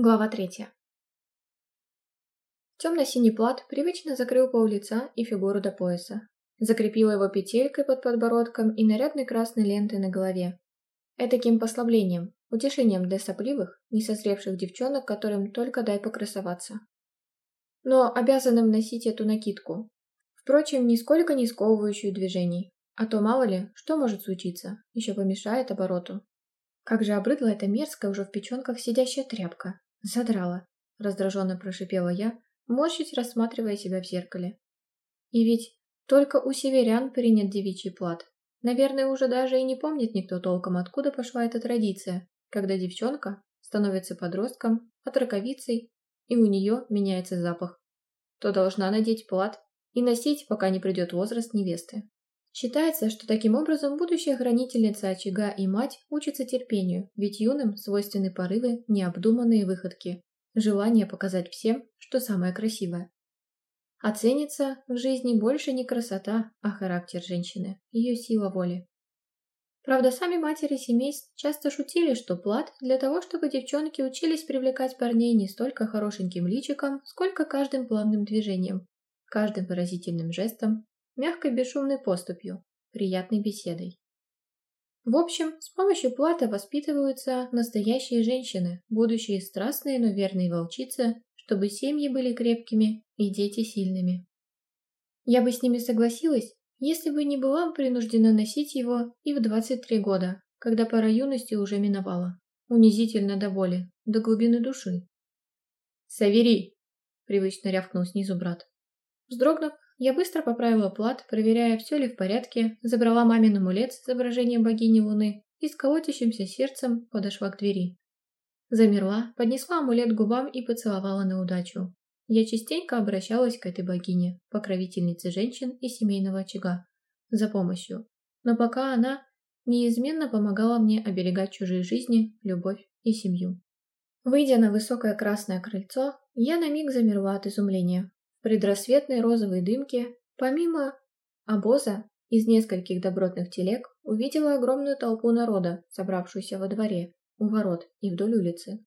Глава третья. Темно-синий плат привычно закрыл пол лица и фигуру до пояса. Закрепила его петелькой под подбородком и нарядной красной лентой на голове. Этаким послаблением, утешением для сопливых, несозревших девчонок, которым только дай покрасоваться. Но обязанным носить эту накидку. Впрочем, нисколько не сковывающую движений. А то мало ли, что может случиться, еще помешает обороту. Как же обрыдла эта мерзкая уже в печенках сидящая тряпка. Задрала, раздраженно прошипела я, морщить, рассматривая себя в зеркале. И ведь только у северян принят девичий плат. Наверное, уже даже и не помнит никто толком, откуда пошла эта традиция, когда девчонка становится подростком, отраковицей, и у нее меняется запах. То должна надеть плат и носить, пока не придет возраст невесты. Считается, что таким образом будущая хранительница очага и мать учится терпению, ведь юным свойственны порывы, необдуманные выходки, желание показать всем, что самое красивое. Оценится в жизни больше не красота, а характер женщины, ее сила воли. Правда, сами матери семейств часто шутили, что плат для того, чтобы девчонки учились привлекать парней не столько хорошеньким личиком, сколько каждым плавным движением, каждым выразительным жестом, мягкой бесшумной поступью, приятной беседой. В общем, с помощью плата воспитываются настоящие женщины, будущие страстные, но верные волчицы, чтобы семьи были крепкими и дети сильными. Я бы с ними согласилась, если бы не была принуждена носить его и в 23 года, когда пора юности уже миновала. Унизительно до боли, до глубины души. «Савери!» – привычно рявкнул снизу брат. Вздрогнув, я быстро поправила плат, проверяя, все ли в порядке, забрала мамин амулет с изображением богини Луны и с колотящимся сердцем подошла к двери. Замерла, поднесла амулет к губам и поцеловала на удачу. Я частенько обращалась к этой богине, покровительнице женщин и семейного очага, за помощью. Но пока она неизменно помогала мне оберегать чужие жизни, любовь и семью. Выйдя на высокое красное крыльцо, я на миг замерла от изумления предрассветной розовой дымке, помимо обоза из нескольких добротных телег, увидела огромную толпу народа, собравшуюся во дворе, у ворот и вдоль улицы.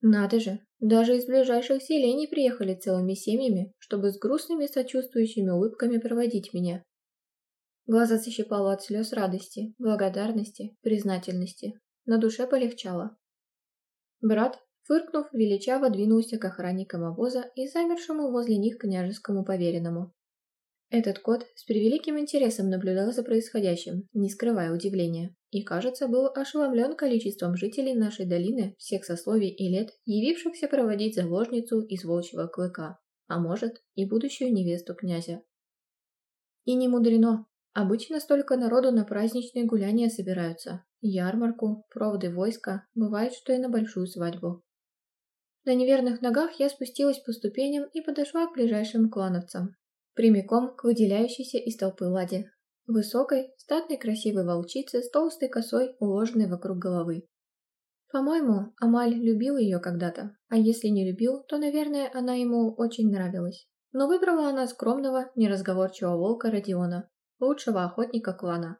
Надо же, даже из ближайших селений приехали целыми семьями, чтобы с грустными сочувствующими улыбками проводить меня. Глаза защипало от слез радости, благодарности, признательности. На душе полегчало. Брат, Фыркнув, величаво двинулся к охранникам обоза и замершему возле них княжескому поверенному. Этот кот с превеликим интересом наблюдал за происходящим, не скрывая удивления, и, кажется, был ошеломлен количеством жителей нашей долины всех сословий и лет, явившихся проводить заложницу из волчьего клыка, а может, и будущую невесту князя. И не мудрено. Обычно столько народу на праздничные гуляния собираются, ярмарку, проводы войска, бывает, что и на большую свадьбу. На неверных ногах я спустилась по ступеням и подошла к ближайшим клановцам, прямиком к выделяющейся из толпы Ладе. Высокой, статной красивой волчице с толстой косой, уложенной вокруг головы. По-моему, Амаль любил ее когда-то, а если не любил, то, наверное, она ему очень нравилась. Но выбрала она скромного, неразговорчивого волка Родиона, лучшего охотника клана.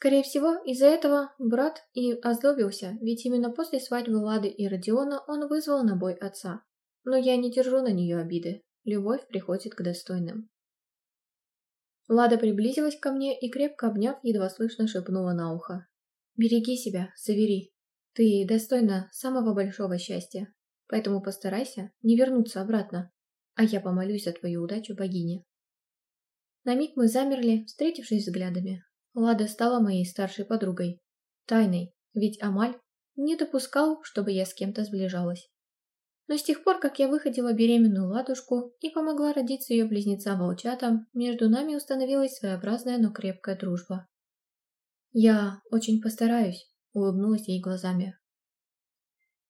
Скорее всего, из-за этого брат и озлобился, ведь именно после свадьбы Лады и Родиона он вызвал на бой отца. Но я не держу на нее обиды. Любовь приходит к достойным. Лада приблизилась ко мне и, крепко обняв, едва слышно шепнула на ухо. «Береги себя, Савери. Ты достойна самого большого счастья, поэтому постарайся не вернуться обратно, а я помолюсь за твою удачу богине». На миг мы замерли, встретившись взглядами, Лада стала моей старшей подругой. Тайной, ведь Амаль не допускал, чтобы я с кем-то сближалась. Но с тех пор, как я выходила беременную ладушку и помогла родиться ее близнецам-волчатам, между нами установилась своеобразная, но крепкая дружба. «Я очень постараюсь», — улыбнулась ей глазами.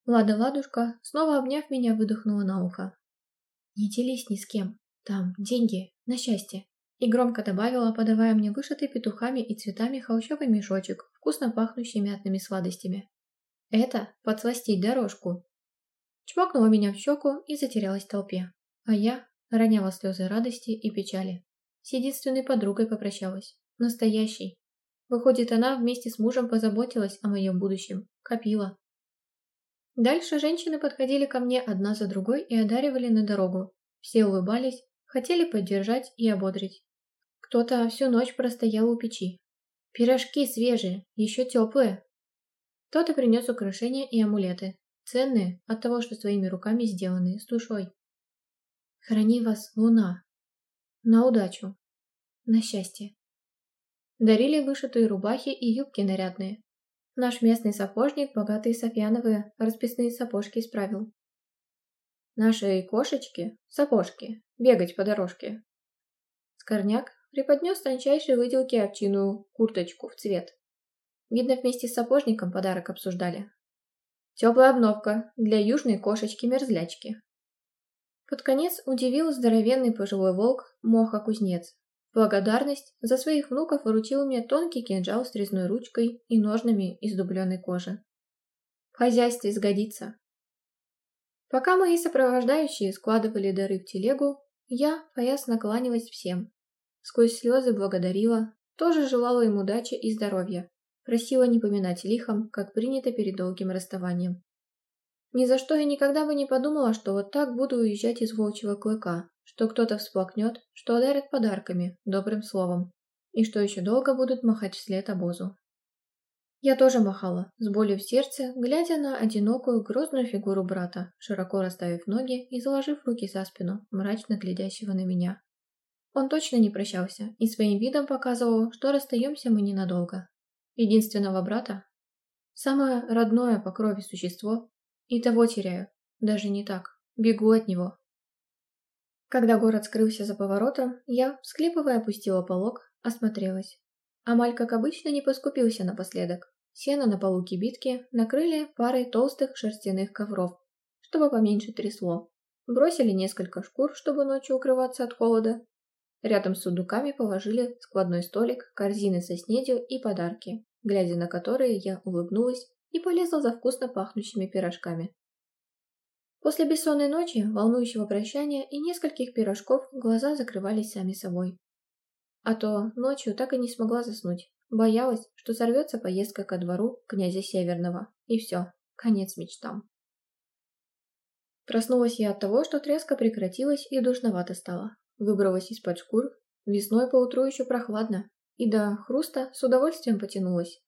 Лада-ладушка, снова обняв меня, выдохнула на ухо. «Не делись ни с кем. Там деньги на счастье. И громко добавила, подавая мне вышитый петухами и цветами холщовый мешочек, вкусно пахнущий мятными сладостями. Это подсластить дорожку. Чмокнула меня в щеку и затерялась в толпе. А я роняла слезы радости и печали. С единственной подругой попрощалась. Настоящей. Выходит, она вместе с мужем позаботилась о моем будущем. Копила. Дальше женщины подходили ко мне одна за другой и одаривали на дорогу. Все улыбались, хотели поддержать и ободрить. Кто-то всю ночь простоял у печи. Пирожки свежие, еще теплые. Кто-то принес украшения и амулеты, ценные от того, что своими руками сделаны, с душой. Храни вас, луна. На удачу. На счастье. Дарили вышитые рубахи и юбки нарядные. Наш местный сапожник, богатые Софьяновые, расписные сапожки исправил. Наши кошечки, сапожки, бегать по дорожке. Скорняк преподнес тончайшей выделки овчиную курточку в цвет. Видно, вместе с сапожником подарок обсуждали. Теплая обновка для южной кошечки-мерзлячки. Под конец удивил здоровенный пожилой волк Моха-кузнец. Благодарность за своих внуков выручил мне тонкий кинжал с резной ручкой и ножнами из дубленной кожи. В хозяйстве сгодится. Пока мои сопровождающие складывали дары в телегу, я а поясно кланялась всем, Сквозь слезы благодарила, тоже желала им удачи и здоровья. Просила не поминать лихом, как принято перед долгим расставанием. Ни за что я никогда бы не подумала, что вот так буду уезжать из волчьего клыка, что кто-то всплакнет, что одарят подарками, добрым словом, и что еще долго будут махать вслед обозу. Я тоже махала, с болью в сердце, глядя на одинокую, грозную фигуру брата, широко расставив ноги и заложив руки за спину, мрачно глядящего на меня. Он точно не прощался и своим видом показывал, что расстаемся мы ненадолго. Единственного брата, самое родное по крови существо, и того теряю, даже не так, бегу от него. Когда город скрылся за поворотом, я, всклипывая, опустила полог, осмотрелась. Амаль, как обычно, не поскупился напоследок. Сено на полу кибитки накрыли парой толстых шерстяных ковров, чтобы поменьше трясло. Бросили несколько шкур, чтобы ночью укрываться от холода, Рядом с сундуками положили складной столик, корзины со снедью и подарки, глядя на которые я улыбнулась и полезла за вкусно пахнущими пирожками. После бессонной ночи, волнующего прощания и нескольких пирожков глаза закрывались сами собой. А то ночью так и не смогла заснуть. Боялась, что сорвется поездка ко двору князя Северного. И все, конец мечтам. Проснулась я от того, что треска прекратилась и душновато стало. Выбралась из-под шкур. Весной поутру еще прохладно. И до хруста с удовольствием потянулась.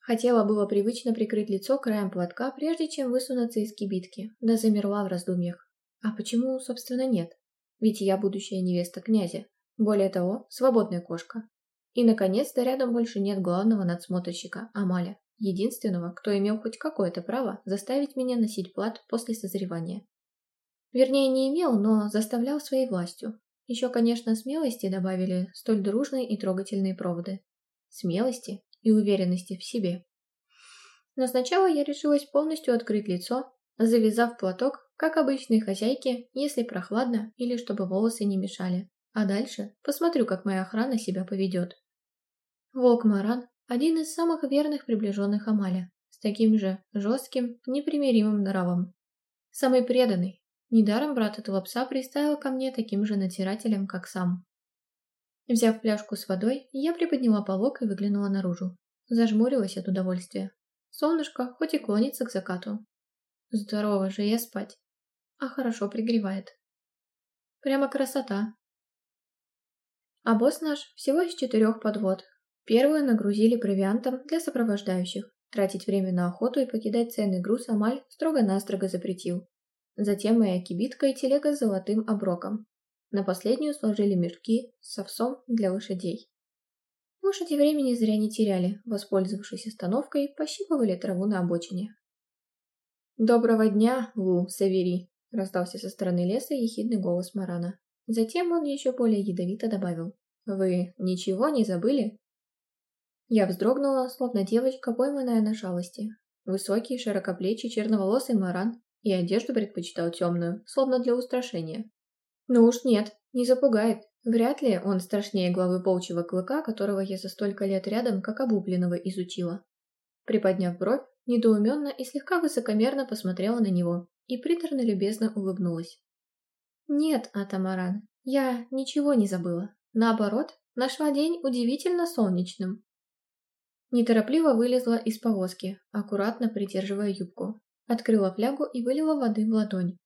Хотела было привычно прикрыть лицо краем платка, прежде чем высунуться из кибитки, да замерла в раздумьях. А почему, собственно, нет? Ведь я будущая невеста князя. Более того, свободная кошка. И, наконец-то, рядом больше нет главного надсмотрщика, Амаля, единственного, кто имел хоть какое-то право заставить меня носить плат после созревания. Вернее, не имел, но заставлял своей властью, еще, конечно, смелости добавили столь дружные и трогательные проводы. Смелости и уверенности в себе. Но сначала я решилась полностью открыть лицо, завязав платок, как обычные хозяйки, если прохладно или чтобы волосы не мешали. А дальше посмотрю, как моя охрана себя поведет. Волк Маран – один из самых верных приближенных Амаля, с таким же жестким, непримиримым нравом. Самый преданный, Недаром брат этого пса приставил ко мне таким же натирателем, как сам. Взяв пляжку с водой, я приподняла полок и выглянула наружу. Зажмурилась от удовольствия. Солнышко хоть и клонится к закату. Здорово же, я спать. А хорошо пригревает. Прямо красота. А босс наш всего из четырех подвод. Первую нагрузили провиантом для сопровождающих. Тратить время на охоту и покидать ценный груз Амаль строго-настрого запретил. Затем моя кибитка и телега с золотым оброком. На последнюю сложили мешки с овсом для лошадей. Лошади времени зря не теряли, воспользовавшись остановкой, пощипывали траву на обочине. «Доброго дня, Лу, Савери!» — раздался со стороны леса ехидный голос Марана. Затем он еще более ядовито добавил. «Вы ничего не забыли?» Я вздрогнула, словно девочка, пойманная на шалости. Высокий, широкоплечий, черноволосый Маран и одежду предпочитал темную, словно для устрашения. Но уж нет, не запугает. Вряд ли он страшнее главы волчьего клыка, которого я за столько лет рядом, как обубленного изучила. Приподняв бровь, недоуменно и слегка высокомерно посмотрела на него и приторно-любезно улыбнулась. «Нет, Атамаран, я ничего не забыла. Наоборот, нашла день удивительно солнечным». Неторопливо вылезла из повозки, аккуратно придерживая юбку, Открыла флягу и вылила воды в ладонь.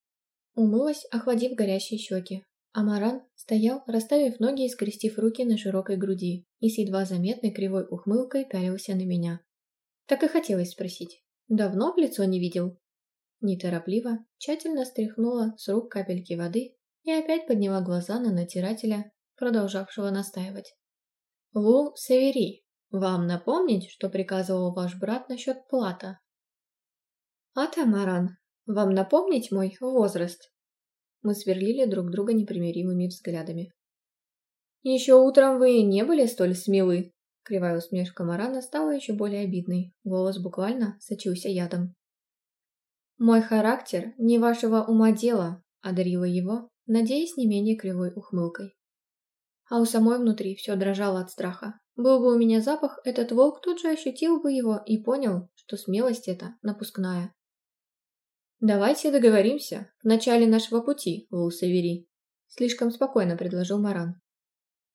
Умылась, охладив горящие щеки. Амаран стоял, расставив ноги и скрестив руки на широкой груди, и с едва заметной кривой ухмылкой пялился на меня. Так и хотелось спросить. Давно в лицо не видел? Неторопливо, тщательно стряхнула с рук капельки воды и опять подняла глаза на натирателя, продолжавшего настаивать. Лу Севери, вам напомнить, что приказывал ваш брат насчет плата?» «Атамаран, вам напомнить мой возраст?» Мы сверлили друг друга непримиримыми взглядами. «Еще утром вы не были столь смелы!» Кривая усмешка Марана стала еще более обидной. Голос буквально сочился ядом. «Мой характер не вашего ума дело», — одарила его, надеясь не менее кривой ухмылкой. А у самой внутри все дрожало от страха. Был бы у меня запах, этот волк тут же ощутил бы его и понял, что смелость эта напускная. «Давайте договоримся. В начале нашего пути, Лу-Севери», — слишком спокойно предложил Маран.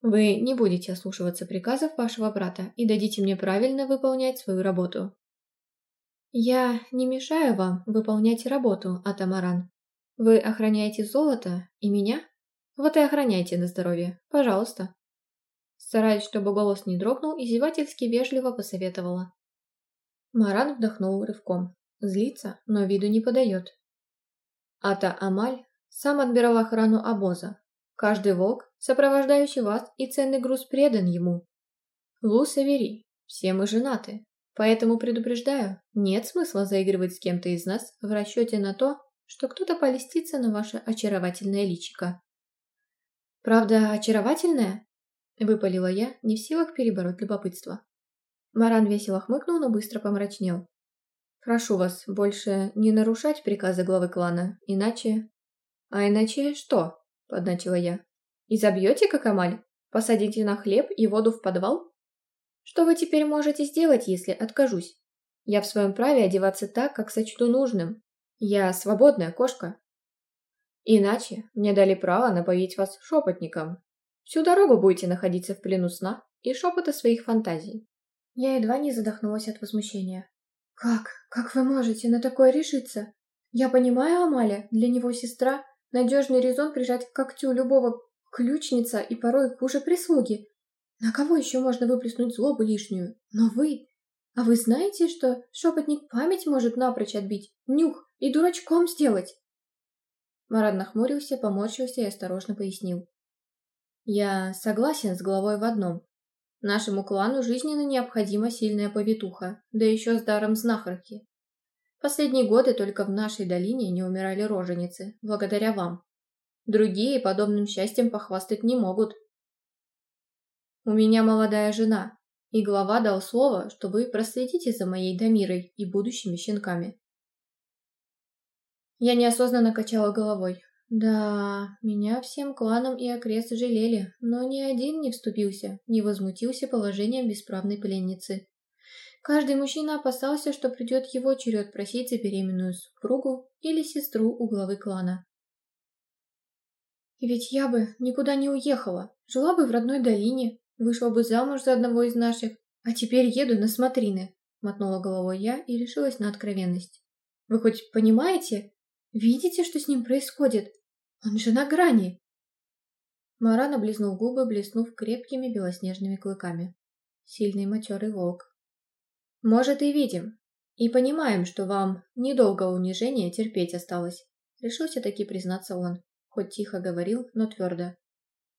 «Вы не будете ослушиваться приказов вашего брата и дадите мне правильно выполнять свою работу». «Я не мешаю вам выполнять работу, Атамаран. Вы охраняете золото и меня? Вот и охраняйте на здоровье, пожалуйста». Стараясь, чтобы голос не дрогнул, издевательски вежливо посоветовала. Маран вдохнул рывком. Злится, но виду не подает. Ата Амаль сам отбирал охрану обоза. Каждый волк, сопровождающий вас, и ценный груз предан ему. Лу Савери, все мы женаты, поэтому предупреждаю, нет смысла заигрывать с кем-то из нас в расчете на то, что кто-то полистится на ваше очаровательное личико. «Правда, очаровательное?» – выпалила я, не в силах перебороть любопытство. Маран весело хмыкнул, но быстро помрачнел. Прошу вас больше не нарушать приказы главы клана, иначе... А иначе что? Подначила я. И забьете как Амаль? Посадите на хлеб и воду в подвал? Что вы теперь можете сделать, если откажусь? Я в своем праве одеваться так, как сочту нужным. Я свободная кошка. Иначе мне дали право напоить вас шепотником. Всю дорогу будете находиться в плену сна и шепота своих фантазий. Я едва не задохнулась от возмущения. «Как? Как вы можете на такое решиться? Я понимаю Амаля, для него сестра — надежный резон прижать к когтю любого ключница и порой хуже прислуги. На кого еще можно выплеснуть злобу лишнюю? Но вы... А вы знаете, что шепотник память может напрочь отбить, нюх и дурачком сделать?» Марат нахмурился, поморщился и осторожно пояснил. «Я согласен с головой в одном. Нашему клану жизненно необходима сильная повитуха, да еще с даром знахарки. Последние годы только в нашей долине не умирали роженицы, благодаря вам. Другие подобным счастьем похвастать не могут. У меня молодая жена, и глава дал слово, что вы проследите за моей Дамирой и будущими щенками. Я неосознанно качала головой. Да, меня всем кланом и окрест жалели, но ни один не вступился, не возмутился положением бесправной пленницы. Каждый мужчина опасался, что придет его черед просить за беременную супругу или сестру у главы клана. И ведь я бы никуда не уехала, жила бы в родной долине, вышла бы замуж за одного из наших, а теперь еду на смотрины, мотнула головой я и решилась на откровенность. Вы хоть понимаете, Видите, что с ним происходит? Он же на грани!» Маран облизнул губы, блеснув крепкими белоснежными клыками. Сильный матерый волк. «Может, и видим. И понимаем, что вам недолго унижения терпеть осталось», — решился таки признаться он, хоть тихо говорил, но твердо.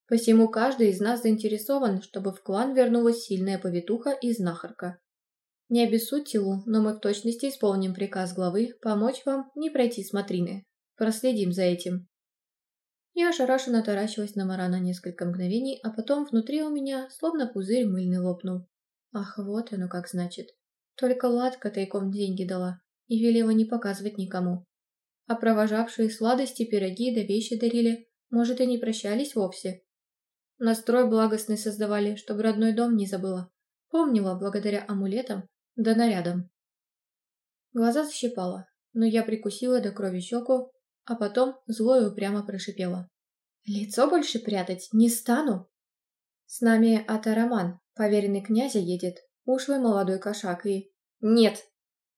«Посему каждый из нас заинтересован, чтобы в клан вернулась сильная повитуха и знахарка. Не обессудьте, Лун, но мы в точности исполним приказ главы помочь вам не пройти смотрины. Проследим за этим. Я ошарашенно таращилась на Марана несколько мгновений, а потом внутри у меня словно пузырь мыльный лопнул. Ах, вот оно как значит. Только Ладка тайком деньги дала и велела не показывать никому. А провожавшие сладости, пироги да вещи дарили, может, и не прощались вовсе. Настрой благостный создавали, чтобы родной дом не забыла. Помнила благодаря амулетам, да нарядом. Глаза защипала, но я прикусила до крови щеку, а потом зло и упрямо прошипела. «Лицо больше прятать не стану!» «С нами Ата Роман, поверенный князя, едет, ушлый молодой кошак и...» «Нет!»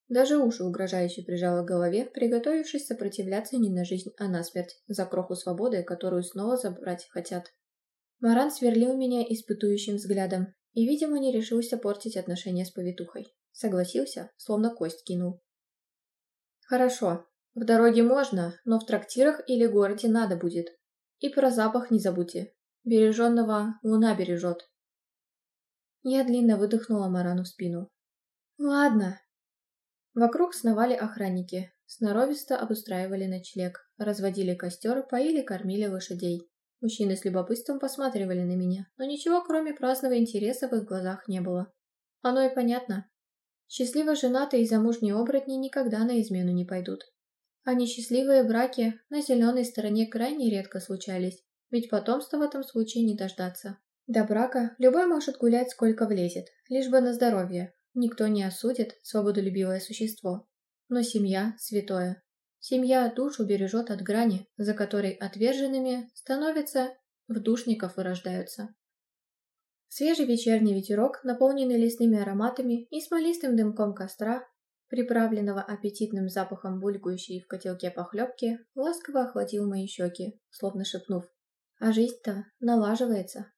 Даже уши угрожающе прижала к голове, приготовившись сопротивляться не на жизнь, а на смерть, за кроху свободы, которую снова забрать хотят. Маран сверлил меня испытующим взглядом и, видимо, не решился портить отношения с повитухой. Согласился, словно кость кинул. Хорошо. В дороге можно, но в трактирах или городе надо будет. И про запах не забудьте. Береженного луна бережет. Я длинно выдохнула Марану в спину. Ладно. Вокруг сновали охранники, сноровисто обустраивали ночлег, разводили костер, поили, кормили лошадей. Мужчины с любопытством посматривали на меня, но ничего, кроме праздного интереса в их глазах не было. Оно и понятно. Счастливо женатые и замужние оборотни никогда на измену не пойдут. А несчастливые браки на зеленой стороне крайне редко случались, ведь потомство в этом случае не дождаться. До брака любой может гулять сколько влезет, лишь бы на здоровье. Никто не осудит свободолюбивое существо. Но семья – святое. Семья душу бережет от грани, за которой отверженными становятся, в душников вырождаются. Свежий вечерний ветерок, наполненный лесными ароматами и смолистым дымком костра, приправленного аппетитным запахом булькающей в котелке похлебки, ласково охватил мои щеки, словно шепнув. «А жизнь-то налаживается».